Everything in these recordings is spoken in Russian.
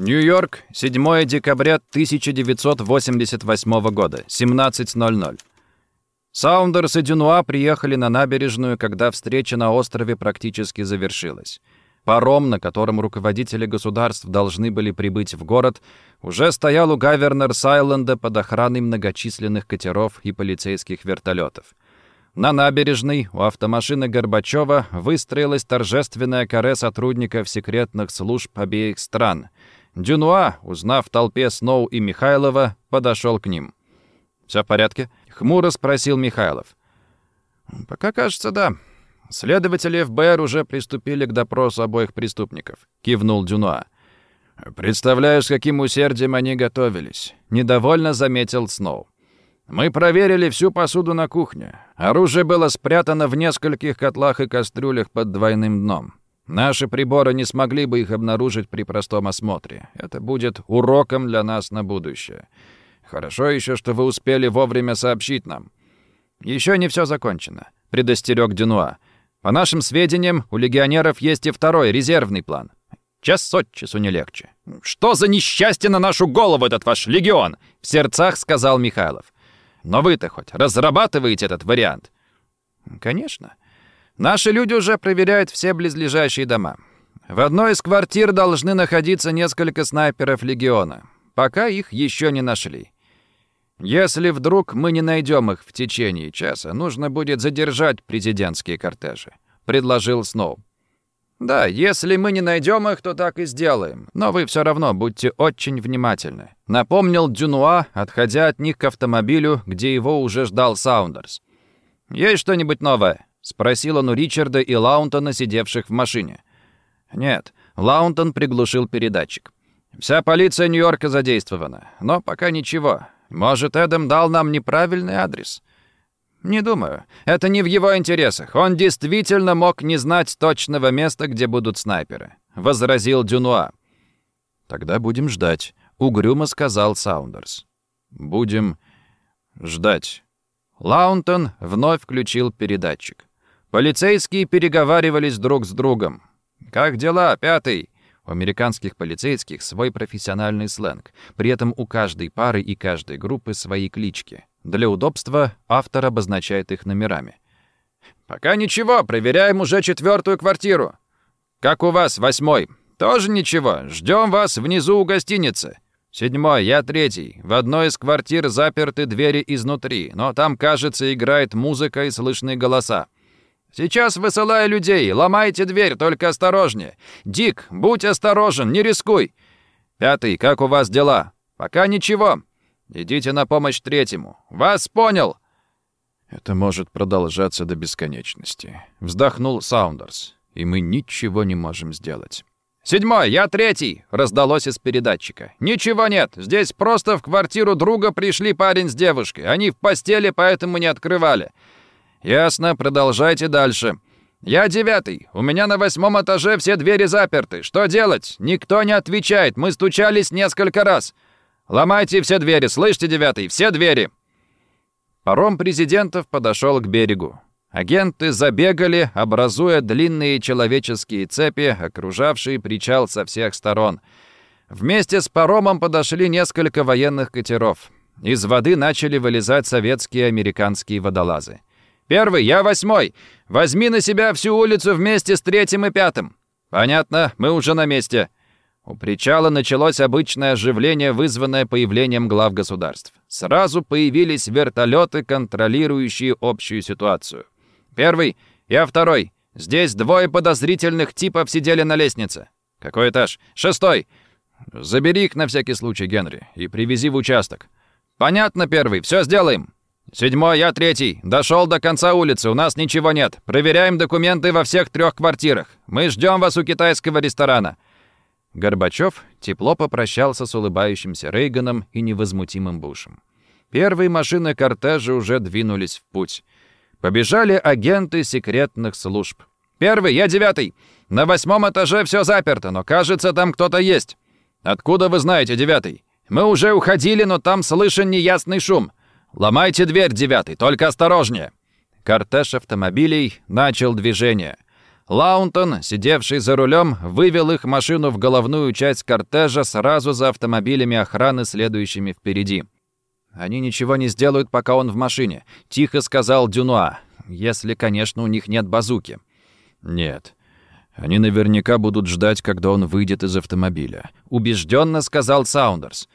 Нью-Йорк, 7 декабря 1988 года, 17.00. Саундерс и Дюнуа приехали на набережную, когда встреча на острове практически завершилась. Паром, на котором руководители государств должны были прибыть в город, уже стоял у Гавернерс-Айленда под охраной многочисленных катеров и полицейских вертолетов. На набережной у автомашины Горбачева выстроилась торжественная каре сотрудников секретных служб обеих стран. Дюнуа, узнав в толпе Сноу и Михайлова, подошел к ним. «Все в порядке?» — хмуро спросил Михайлов. «Пока кажется, да. Следователи ФБР уже приступили к допросу обоих преступников», — кивнул Дюнуа. «Представляю, с каким усердием они готовились», — недовольно заметил Сноу. Мы проверили всю посуду на кухне. Оружие было спрятано в нескольких котлах и кастрюлях под двойным дном. Наши приборы не смогли бы их обнаружить при простом осмотре. Это будет уроком для нас на будущее. Хорошо еще, что вы успели вовремя сообщить нам. Еще не все закончено, предостерег Дюнуа. По нашим сведениям, у легионеров есть и второй, резервный план. Час от часу не легче. «Что за несчастье на нашу голову этот ваш легион?» — в сердцах сказал Михайлов. Но вы-то хоть разрабатываете этот вариант? Конечно. Наши люди уже проверяют все близлежащие дома. В одной из квартир должны находиться несколько снайперов Легиона. Пока их еще не нашли. Если вдруг мы не найдем их в течение часа, нужно будет задержать президентские кортежи», — предложил Сноу. «Да, если мы не найдем их, то так и сделаем. Но вы все равно будьте очень внимательны», — напомнил Дюнуа, отходя от них к автомобилю, где его уже ждал Саундерс. «Есть что-нибудь новое?» — спросил он у Ричарда и Лаунтона, сидевших в машине. «Нет». Лаунтон приглушил передатчик. «Вся полиция Нью-Йорка задействована. Но пока ничего. Может, Эдам дал нам неправильный адрес?» «Не думаю. Это не в его интересах. Он действительно мог не знать точного места, где будут снайперы», — возразил Дюнуа. «Тогда будем ждать», — угрюмо сказал Саундерс. «Будем ждать». Лаунтон вновь включил передатчик. Полицейские переговаривались друг с другом. «Как дела, пятый?» У американских полицейских свой профессиональный сленг. При этом у каждой пары и каждой группы свои клички. Для удобства автор обозначает их номерами. «Пока ничего, проверяем уже четвертую квартиру. Как у вас, восьмой? Тоже ничего, ждем вас внизу у гостиницы. Седьмой, я третий. В одной из квартир заперты двери изнутри, но там, кажется, играет музыка и слышны голоса. Сейчас высылаю людей, ломайте дверь, только осторожнее. Дик, будь осторожен, не рискуй. Пятый, как у вас дела? Пока ничего. Идите на помощь третьему. Вас понял!» «Это может продолжаться до бесконечности», — вздохнул Саундерс. «И мы ничего не можем сделать». «Седьмой, я третий!» — раздалось из передатчика. «Ничего нет. Здесь просто в квартиру друга пришли парень с девушкой. Они в постели, поэтому не открывали». «Ясно, продолжайте дальше». «Я девятый. У меня на восьмом этаже все двери заперты. Что делать? Никто не отвечает. Мы стучались несколько раз». «Ломайте все двери, слышите, девятый, все двери!» Паром президентов подошел к берегу. Агенты забегали, образуя длинные человеческие цепи, окружавшие причал со всех сторон. Вместе с паромом подошли несколько военных катеров. Из воды начали вылезать советские и американские водолазы. «Первый, я восьмой! Возьми на себя всю улицу вместе с третьим и пятым!» «Понятно, мы уже на месте!» У причала началось обычное оживление, вызванное появлением глав государств. Сразу появились вертолеты, контролирующие общую ситуацию. Первый, я второй. Здесь двое подозрительных типов сидели на лестнице. Какой этаж? Шестой. Забери их на всякий случай, Генри, и привези в участок. Понятно, первый, все сделаем. Седьмой, я третий. Дошел до конца улицы, у нас ничего нет. Проверяем документы во всех трех квартирах. Мы ждем вас у китайского ресторана. Горбачев тепло попрощался с улыбающимся Рейганом и невозмутимым Бушем. Первые машины кортежа уже двинулись в путь. Побежали агенты секретных служб. «Первый, я девятый. На восьмом этаже все заперто, но кажется, там кто-то есть». «Откуда вы знаете, девятый?» «Мы уже уходили, но там слышен неясный шум. Ломайте дверь, девятый, только осторожнее». Кортеж автомобилей начал движение. Лаунтон, сидевший за рулем, вывел их машину в головную часть кортежа сразу за автомобилями охраны, следующими впереди. «Они ничего не сделают, пока он в машине», — тихо сказал Дюнуа. «Если, конечно, у них нет базуки». «Нет. Они наверняка будут ждать, когда он выйдет из автомобиля», — убежденно сказал Саундерс.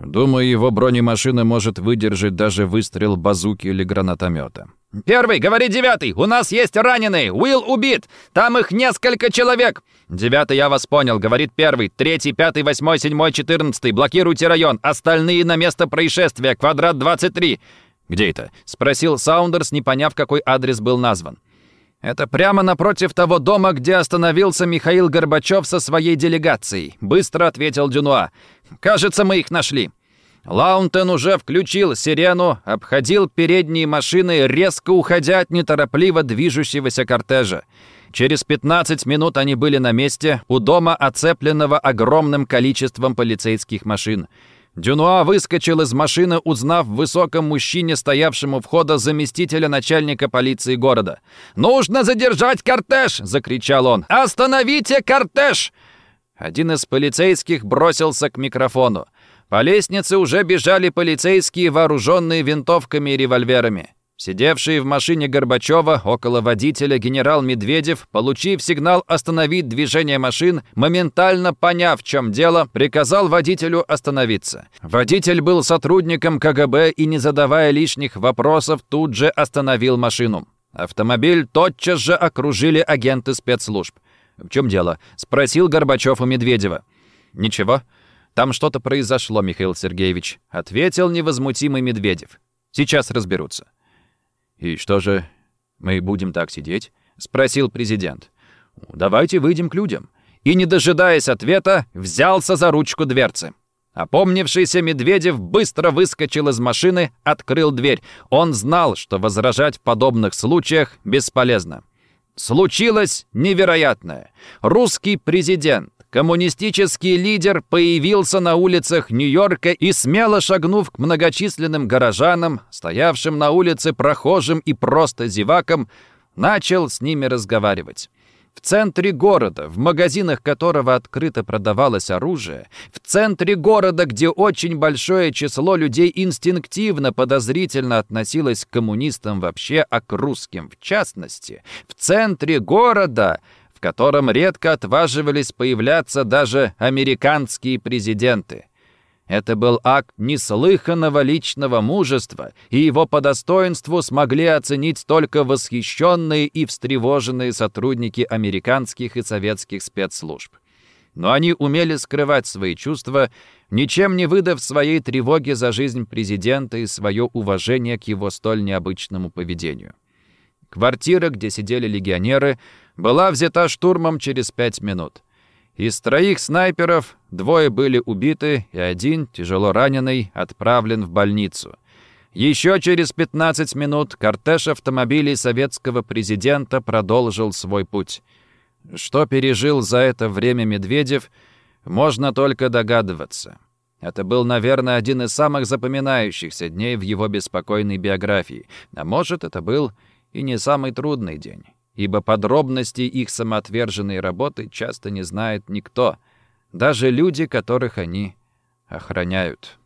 «Думаю, его бронемашина может выдержать даже выстрел базуки или гранатомета. «Первый, говорит девятый, у нас есть раненые, Уилл убит, там их несколько человек!» «Девятый, я вас понял», — говорит первый, третий, пятый, восьмой, седьмой, четырнадцатый, блокируйте район, остальные на место происшествия, квадрат 23». «Где это?» — спросил Саундерс, не поняв, какой адрес был назван. «Это прямо напротив того дома, где остановился Михаил Горбачев со своей делегацией», — быстро ответил Дюнуа. «Кажется, мы их нашли». Лаунтон уже включил сирену, обходил передние машины, резко уходя от неторопливо движущегося кортежа. Через 15 минут они были на месте, у дома, оцепленного огромным количеством полицейских машин. Дюнуа выскочил из машины, узнав в высоком мужчине, стоявшем у входа заместителя начальника полиции города. «Нужно задержать кортеж!» — закричал он. «Остановите кортеж!» Один из полицейских бросился к микрофону. По лестнице уже бежали полицейские, вооруженные винтовками и револьверами. Сидевший в машине Горбачева около водителя генерал Медведев, получив сигнал остановить движение машин, моментально поняв, в чем дело, приказал водителю остановиться. Водитель был сотрудником КГБ и, не задавая лишних вопросов, тут же остановил машину. Автомобиль тотчас же окружили агенты спецслужб. «В чем дело?» — спросил Горбачев у Медведева. «Ничего. «Там что-то произошло, Михаил Сергеевич», — ответил невозмутимый Медведев. «Сейчас разберутся». «И что же, мы будем так сидеть?» — спросил президент. «Давайте выйдем к людям». И, не дожидаясь ответа, взялся за ручку дверцы. Опомнившийся Медведев быстро выскочил из машины, открыл дверь. Он знал, что возражать в подобных случаях бесполезно. Случилось невероятное. Русский президент, коммунистический лидер появился на улицах Нью-Йорка и, смело шагнув к многочисленным горожанам, стоявшим на улице прохожим и просто зевакам, начал с ними разговаривать. В центре города, в магазинах которого открыто продавалось оружие, в центре города, где очень большое число людей инстинктивно подозрительно относилось к коммунистам вообще, а к русским в частности, в центре города котором редко отваживались появляться даже американские президенты. Это был акт неслыханного личного мужества, и его по достоинству смогли оценить только восхищенные и встревоженные сотрудники американских и советских спецслужб. Но они умели скрывать свои чувства, ничем не выдав своей тревоги за жизнь президента и свое уважение к его столь необычному поведению. Квартира, где сидели легионеры, была взята штурмом через пять минут. Из троих снайперов двое были убиты, и один, тяжело раненый, отправлен в больницу. Еще через 15 минут кортеж автомобилей советского президента продолжил свой путь. Что пережил за это время Медведев, можно только догадываться. Это был, наверное, один из самых запоминающихся дней в его беспокойной биографии. А может, это был и не самый трудный день ибо подробностей их самоотверженной работы часто не знает никто, даже люди, которых они охраняют.